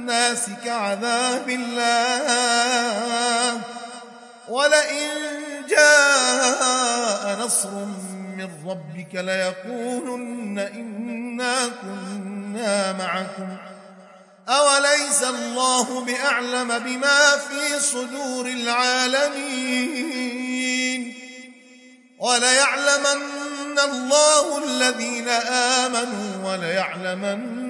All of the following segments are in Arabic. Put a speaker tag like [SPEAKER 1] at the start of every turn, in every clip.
[SPEAKER 1] الناس كعذاب الله. ولئن جاء نصر من ربك ليقولن إنا كنا معكم. أوليس الله بأعلم بما في صدور العالمين؟ وليعلمن الله الذين آمنوا وليعلمن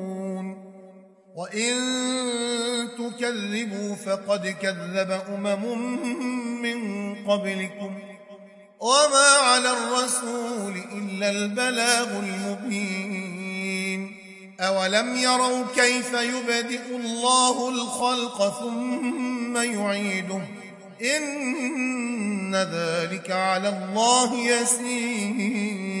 [SPEAKER 1] وإن تكذبوا فقد كذب أمم من قبلكم وما على الرسول إلا البلاغ المبين أولم يروا كيف يبدئ الله الخلق ثم يعيده إن ذلك على الله يسير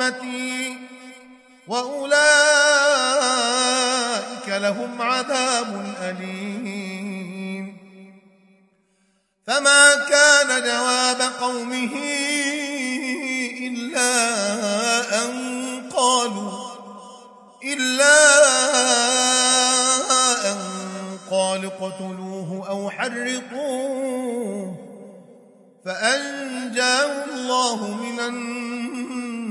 [SPEAKER 1] رحمتي وأولئك لهم عذاب أليم. فما كان جواب قومه إلا أن قالوا إلا أن قالوا اقتلوه أو حرقوه فأنجاه الله من النار.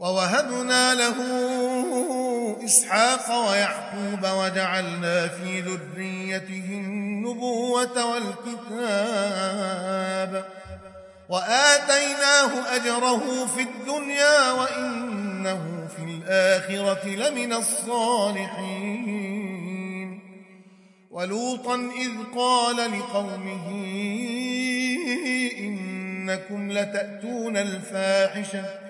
[SPEAKER 1] ووهبنا له إسحاق ويعقوب وجعلنا في ذريته النبوة والكتاب وآتيناه أجره في الدنيا وإنه في الآخرة لمن الصالحين ولوطا إذ قال لقومه إنكم لتأتون الفاحشة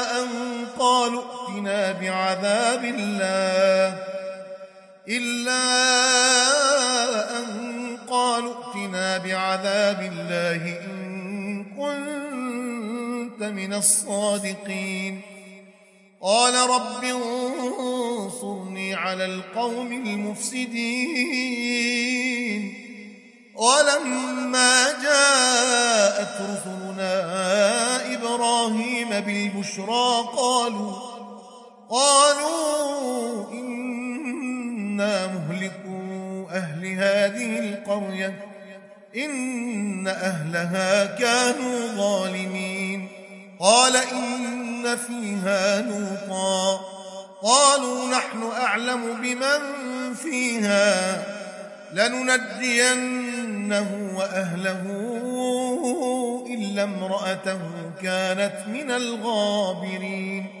[SPEAKER 1] ائتنا بعذاب الله إلا أن قالوا ائتنا بعذاب الله إن كنت من الصادقين. قال رب انصرني على القوم المفسدين. ولما جاءت رسلنا إبراهيم بالبشرى قالوا قالوا إنا مهلكوا أهل هذه القرية إن أهلها كانوا ظالمين. قال إن فيها لوطا قالوا نحن أعلم بمن فيها لننجينه وأهله إلا امرأته كانت من الغابرين.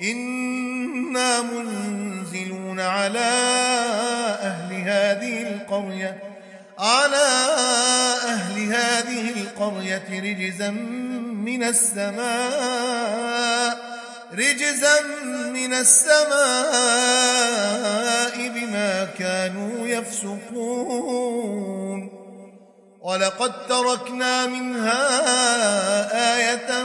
[SPEAKER 1] إنا منزلون على أهل هذه القرية على أهل هذه القرية رجزا من السماء رجزا من السماء بما كانوا يفسقون. ولقد تركنا منها آية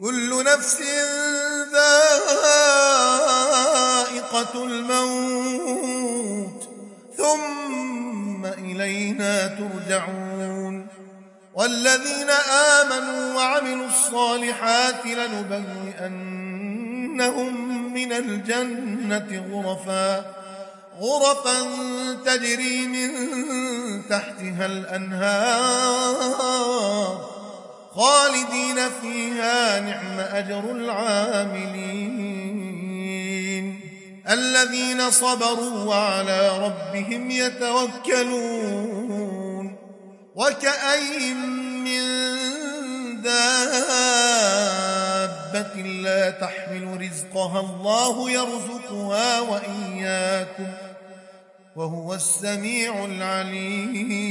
[SPEAKER 1] كل نفس ذائقة الموت ثم إلينا ترجعون. والذين آمنوا وعملوا الصالحات لنبوئنهم من الجنة غرفا غرفا تجري من تحتها الأنهار. خالدين فيها نعم أجر العاملين. الذين صبروا وعلى ربهم يتوكلون. وكأي من دابة لا تحمل رزقها الله يرزقها وإياكم. وهو السميع العليم.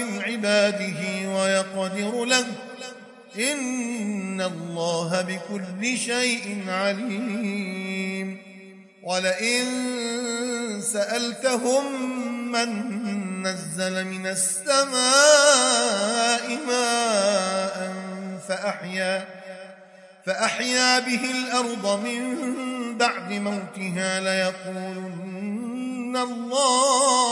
[SPEAKER 1] عباده ويقدر له. إن الله بكل شيء عليم. ولئن سألتهم من نزل من السماء ماء فأحيا فأحيا به الأرض من بعد موتها ليقولن الله.